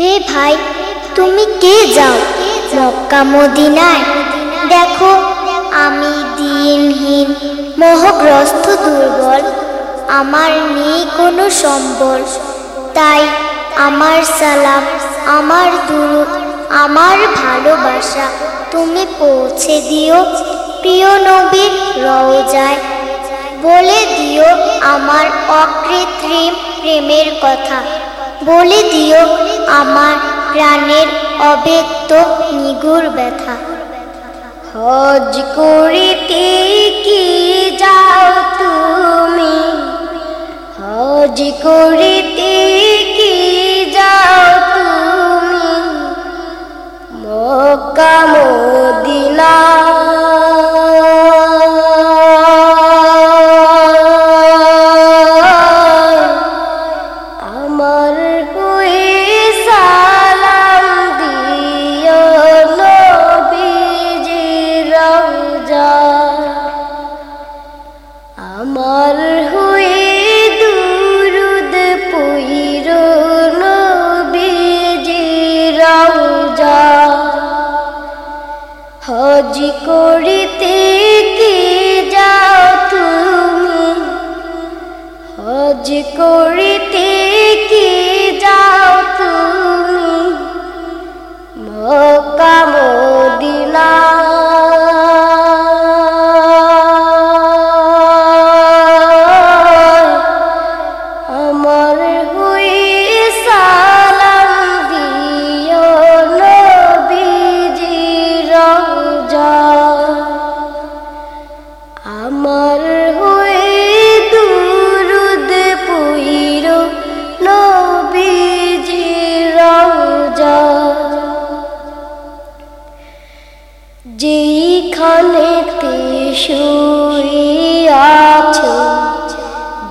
হে ভাই, তুমি কে যাও? মক্কা মদিনায়। দেখো, আমি দিনহীন, মোহগ্রস্ত, দুর্বল। আমার নেই কোনো সম্বল। তাই আমার সালাম, আমার দুরুদ, আমার ভালোবাসা তুমি পৌঁছে দিও। প্রিয় নবীর রওজায় বলে দিও আমার অকৃত্রিম প্রেমের কথা। বলে দিও, আমার প্রাণের অব্যক্ত নিগুর ব্যথা। হজ করিতে কি যাও তুমি। হজ করিতে কি যাও আমার যেখানেতে শুইয়াছে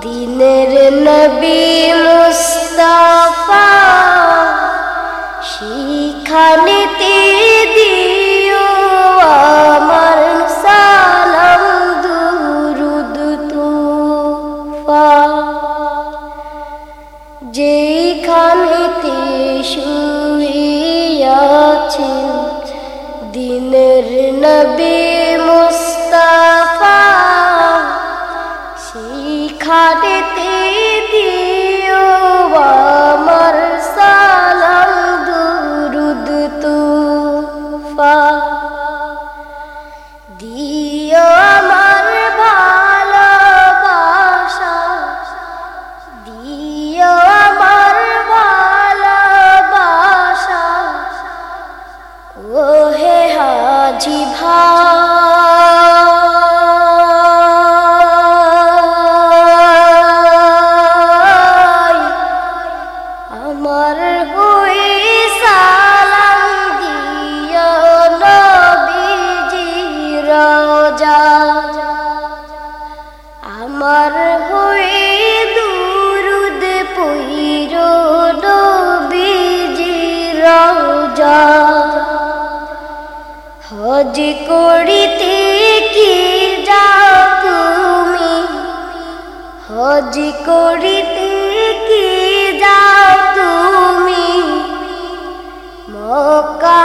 দিনের নবী মুস্তাফা দিনের নবী হজ করিতে কি যাও তুমি? হজ করিতে কি যাও তুমি? মক্কা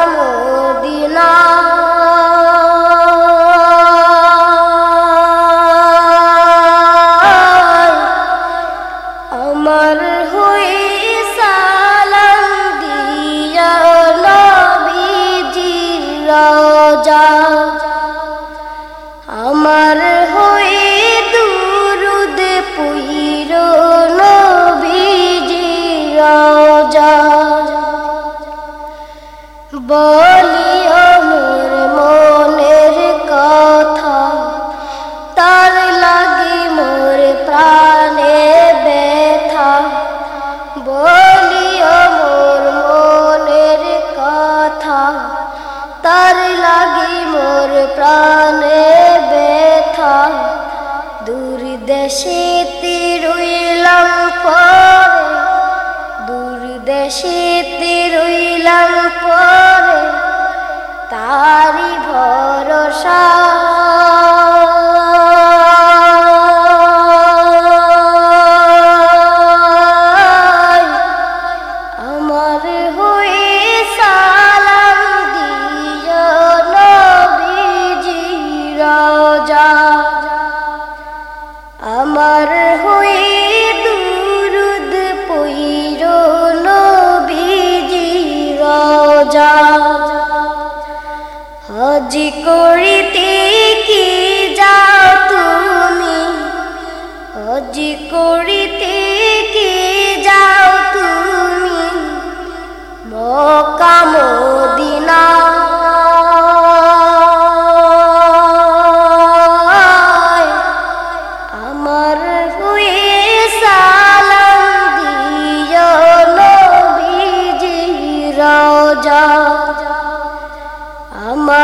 দেশে রইলাম পরে দূর দেশে রইলাম পরে। করিতে কি যাও তুমি? হজ করিতে কি যাও তুমি? Mecca Medina. আমার আমার